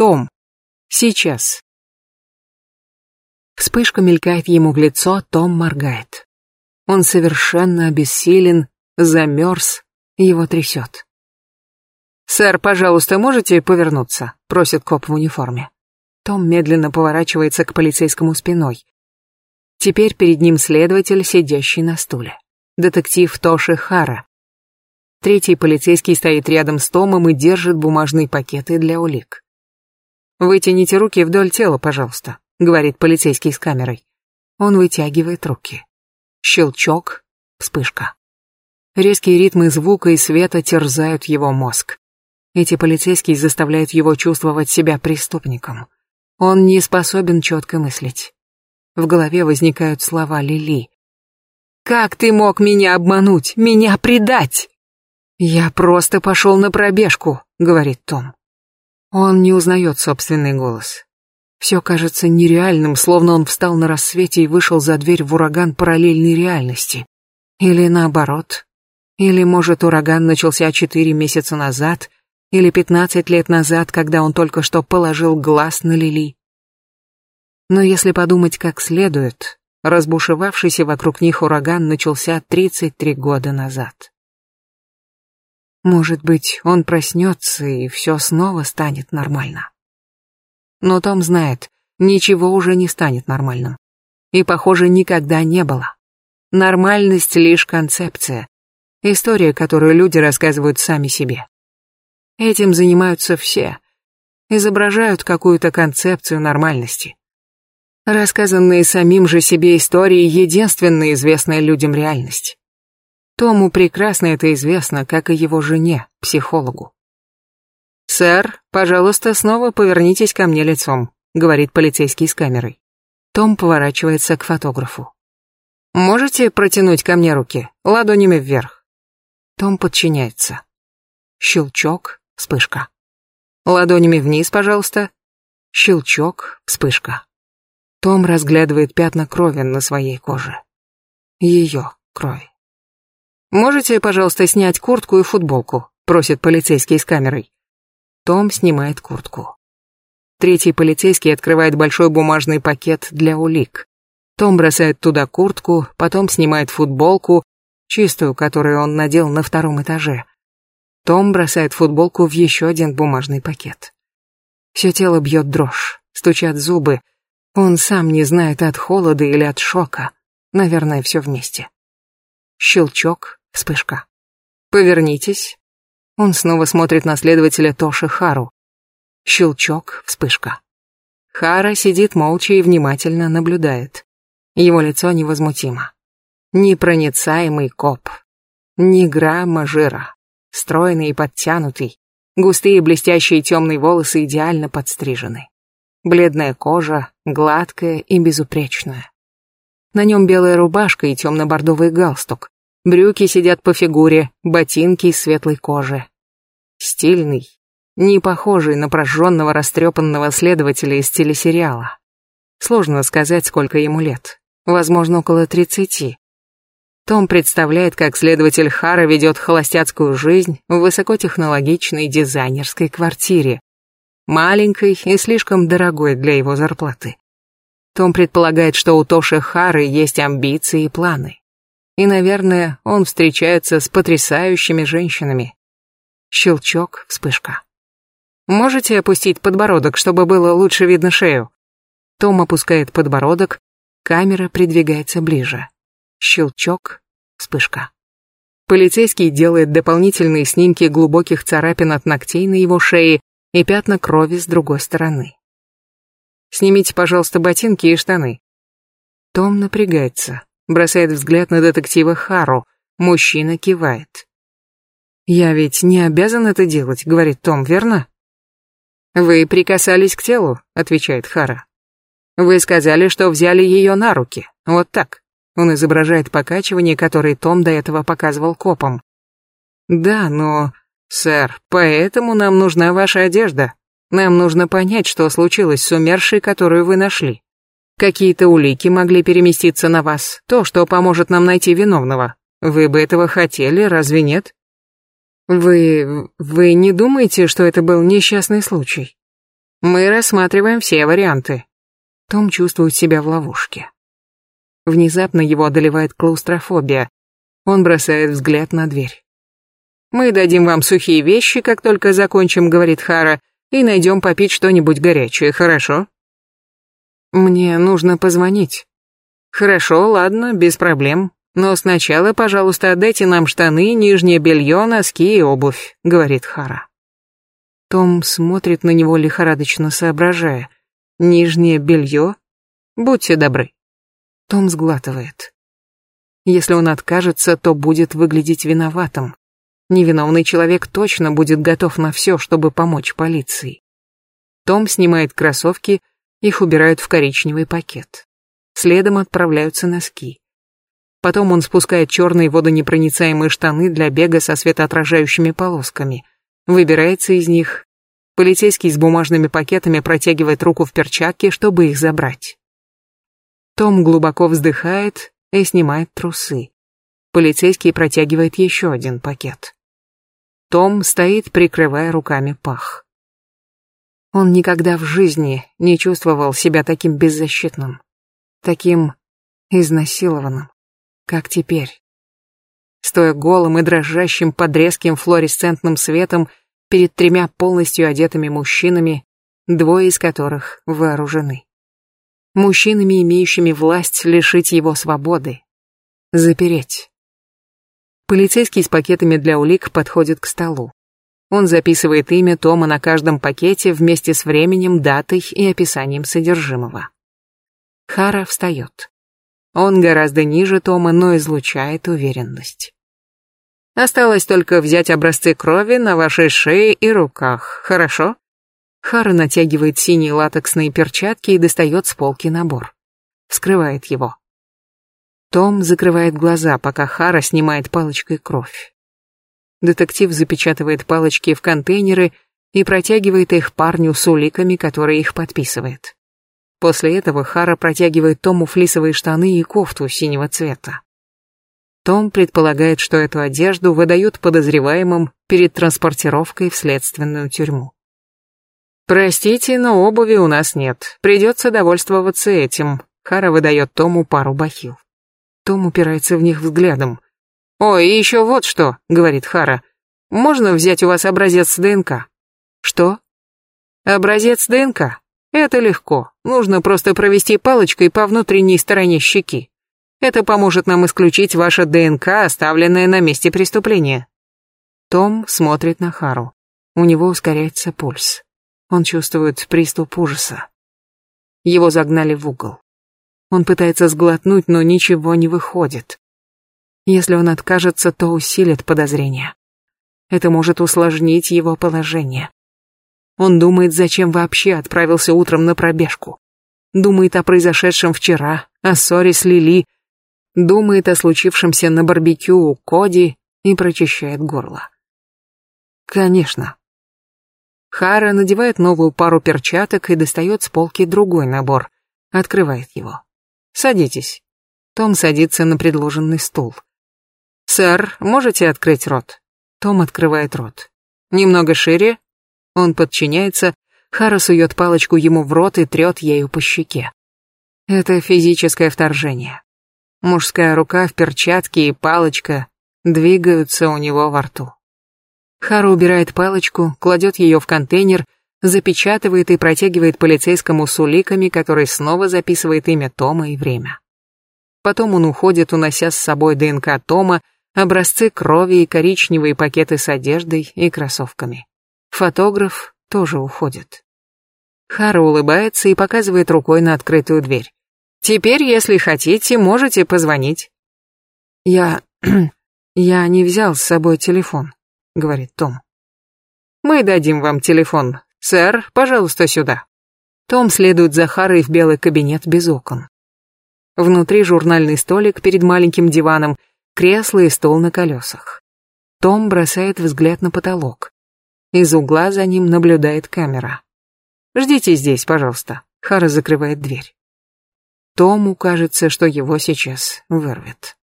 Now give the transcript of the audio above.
Том. Сейчас. Вспышка мелькает ему в лицо, Том моргает. Он совершенно обессилен, замерз, его трясет. «Сэр, пожалуйста, можете повернуться?» — просит коп в униформе. Том медленно поворачивается к полицейскому спиной. Теперь перед ним следователь, сидящий на стуле. Детектив Тоши Хара. Третий полицейский стоит рядом с Томом и держит бумажные пакеты для улик. Вытяните руки вдоль тела, пожалуйста, говорит полицейский с камерой. Он вытягивает руки. Щелчок, вспышка. Резкие ритмы звука и света терзают его мозг. Эти полицейские заставляют его чувствовать себя преступником. Он не способен четко мыслить. В голове возникают слова Лили. «Как ты мог меня обмануть? Меня предать?» «Я просто пошел на пробежку», — говорит Том. Он не узнает собственный голос. Все кажется нереальным, словно он встал на рассвете и вышел за дверь в ураган параллельной реальности. Или наоборот. Или, может, ураган начался четыре месяца назад, или пятнадцать лет назад, когда он только что положил глаз на Лили. Но если подумать как следует, разбушевавшийся вокруг них ураган начался 33 года назад. Может быть, он проснется и все снова станет нормально. Но Том знает, ничего уже не станет нормальным. И, похоже, никогда не было. Нормальность — лишь концепция. История, которую люди рассказывают сами себе. Этим занимаются все. Изображают какую-то концепцию нормальности. Рассказанные самим же себе истории — единственная известная людям реальность. Тому прекрасно это известно, как и его жене, психологу. «Сэр, пожалуйста, снова повернитесь ко мне лицом», — говорит полицейский с камерой. Том поворачивается к фотографу. «Можете протянуть ко мне руки, ладонями вверх?» Том подчиняется. Щелчок, вспышка. «Ладонями вниз, пожалуйста». Щелчок, вспышка. Том разглядывает пятна крови на своей коже. Ее кровь. «Можете, пожалуйста, снять куртку и футболку?» — просит полицейский с камерой. Том снимает куртку. Третий полицейский открывает большой бумажный пакет для улик. Том бросает туда куртку, потом снимает футболку, чистую, которую он надел на втором этаже. Том бросает футболку в еще один бумажный пакет. Все тело бьет дрожь, стучат зубы. Он сам не знает от холода или от шока. Наверное, все вместе. Щелчок, Вспышка. «Повернитесь». Он снова смотрит на следователя Тоши Хару. Щелчок, вспышка. Хара сидит молча и внимательно наблюдает. Его лицо невозмутимо. Непроницаемый коп. Ни грамма жира. Стройный и подтянутый. Густые блестящие темные волосы идеально подстрижены. Бледная кожа, гладкая и безупречная. На нем белая рубашка и темно-бордовый галстук. Брюки сидят по фигуре, ботинки из светлой кожи. Стильный, не похожий на прожженного растрепанного следователя из телесериала. Сложно сказать, сколько ему лет. Возможно, около тридцати. Том представляет, как следователь Хара ведет холостяцкую жизнь в высокотехнологичной дизайнерской квартире. Маленькой и слишком дорогой для его зарплаты. Том предполагает, что у Тоши Хары есть амбиции и планы и, наверное, он встречается с потрясающими женщинами. Щелчок, вспышка. Можете опустить подбородок, чтобы было лучше видно шею? Том опускает подбородок, камера придвигается ближе. Щелчок, вспышка. Полицейский делает дополнительные снимки глубоких царапин от ногтей на его шее и пятна крови с другой стороны. Снимите, пожалуйста, ботинки и штаны. Том напрягается бросает взгляд на детектива Хару. Мужчина кивает. «Я ведь не обязан это делать», — говорит Том, верно? «Вы прикасались к телу», — отвечает Хара. «Вы сказали, что взяли ее на руки. Вот так». Он изображает покачивание, которое Том до этого показывал копам. «Да, но...» «Сэр, поэтому нам нужна ваша одежда. Нам нужно понять, что случилось с умершей, которую вы нашли. Какие-то улики могли переместиться на вас, то, что поможет нам найти виновного. Вы бы этого хотели, разве нет? Вы... вы не думаете, что это был несчастный случай? Мы рассматриваем все варианты. Том чувствует себя в ловушке. Внезапно его одолевает клаустрофобия. Он бросает взгляд на дверь. «Мы дадим вам сухие вещи, как только закончим», — говорит Хара, «и найдем попить что-нибудь горячее, хорошо?» Мне нужно позвонить. Хорошо, ладно, без проблем. Но сначала, пожалуйста, отдайте нам штаны, нижнее белье, носки и обувь, говорит Хара. Том смотрит на него лихорадочно соображая. Нижнее белье? Будьте добры. Том сглатывает. Если он откажется, то будет выглядеть виноватым. Невиновный человек точно будет готов на все, чтобы помочь полиции. Том снимает кроссовки, их убирают в коричневый пакет. Следом отправляются носки. Потом он спускает черные водонепроницаемые штаны для бега со светоотражающими полосками. Выбирается из них. Полицейский с бумажными пакетами протягивает руку в перчатке, чтобы их забрать. Том глубоко вздыхает и снимает трусы. Полицейский протягивает еще один пакет. Том стоит, прикрывая руками пах. Он никогда в жизни не чувствовал себя таким беззащитным, таким изнасилованным, как теперь. Стоя голым и дрожащим под резким флуоресцентным светом перед тремя полностью одетыми мужчинами, двое из которых вооружены. Мужчинами, имеющими власть лишить его свободы. Запереть. Полицейский с пакетами для улик подходит к столу. Он записывает имя тома на каждом пакете вместе с временем, датой и описанием содержимого. Хара встает. Он гораздо ниже Тома, но излучает уверенность. Осталось только взять образцы крови на вашей шее и руках, хорошо? Хара натягивает синие латексные перчатки и достает с полки набор. Вскрывает его. Том закрывает глаза, пока Хара снимает палочкой кровь. Детектив запечатывает палочки в контейнеры и протягивает их парню с уликами, который их подписывает. После этого Хара протягивает Тому флисовые штаны и кофту синего цвета. Том предполагает, что эту одежду выдают подозреваемым перед транспортировкой в следственную тюрьму. «Простите, но обуви у нас нет. Придется довольствоваться этим». Хара выдает Тому пару бахил. Том упирается в них взглядом. «Ой, и еще вот что», — говорит Хара. «Можно взять у вас образец ДНК?» «Что?» «Образец ДНК. Это легко. Нужно просто провести палочкой по внутренней стороне щеки. Это поможет нам исключить ваше ДНК, оставленное на месте преступления». Том смотрит на Хару. У него ускоряется пульс. Он чувствует приступ ужаса. Его загнали в угол. Он пытается сглотнуть, но ничего не выходит. Если он откажется, то усилит подозрения. Это может усложнить его положение. Он думает, зачем вообще отправился утром на пробежку. Думает о произошедшем вчера, о ссоре с Лили. Думает о случившемся на барбекю у Коди и прочищает горло. Конечно. Хара надевает новую пару перчаток и достает с полки другой набор. Открывает его. Садитесь. Том садится на предложенный стул. «Сэр, можете открыть рот?» Том открывает рот. «Немного шире». Он подчиняется, Хара сует палочку ему в рот и трет ею по щеке. Это физическое вторжение. Мужская рука в перчатке и палочка двигаются у него во рту. Хара убирает палочку, кладет ее в контейнер, запечатывает и протягивает полицейскому с уликами, который снова записывает имя Тома и время. Потом он уходит, унося с собой ДНК Тома, образцы крови и коричневые пакеты с одеждой и кроссовками. Фотограф тоже уходит. Хара улыбается и показывает рукой на открытую дверь. «Теперь, если хотите, можете позвонить». «Я... я не взял с собой телефон», — говорит Том. «Мы дадим вам телефон. Сэр, пожалуйста, сюда». Том следует за Харой в белый кабинет без окон. Внутри журнальный столик перед маленьким диваном — кресло и стол на колесах. Том бросает взгляд на потолок. Из угла за ним наблюдает камера. «Ждите здесь, пожалуйста», — Хара закрывает дверь. Тому кажется, что его сейчас вырвет.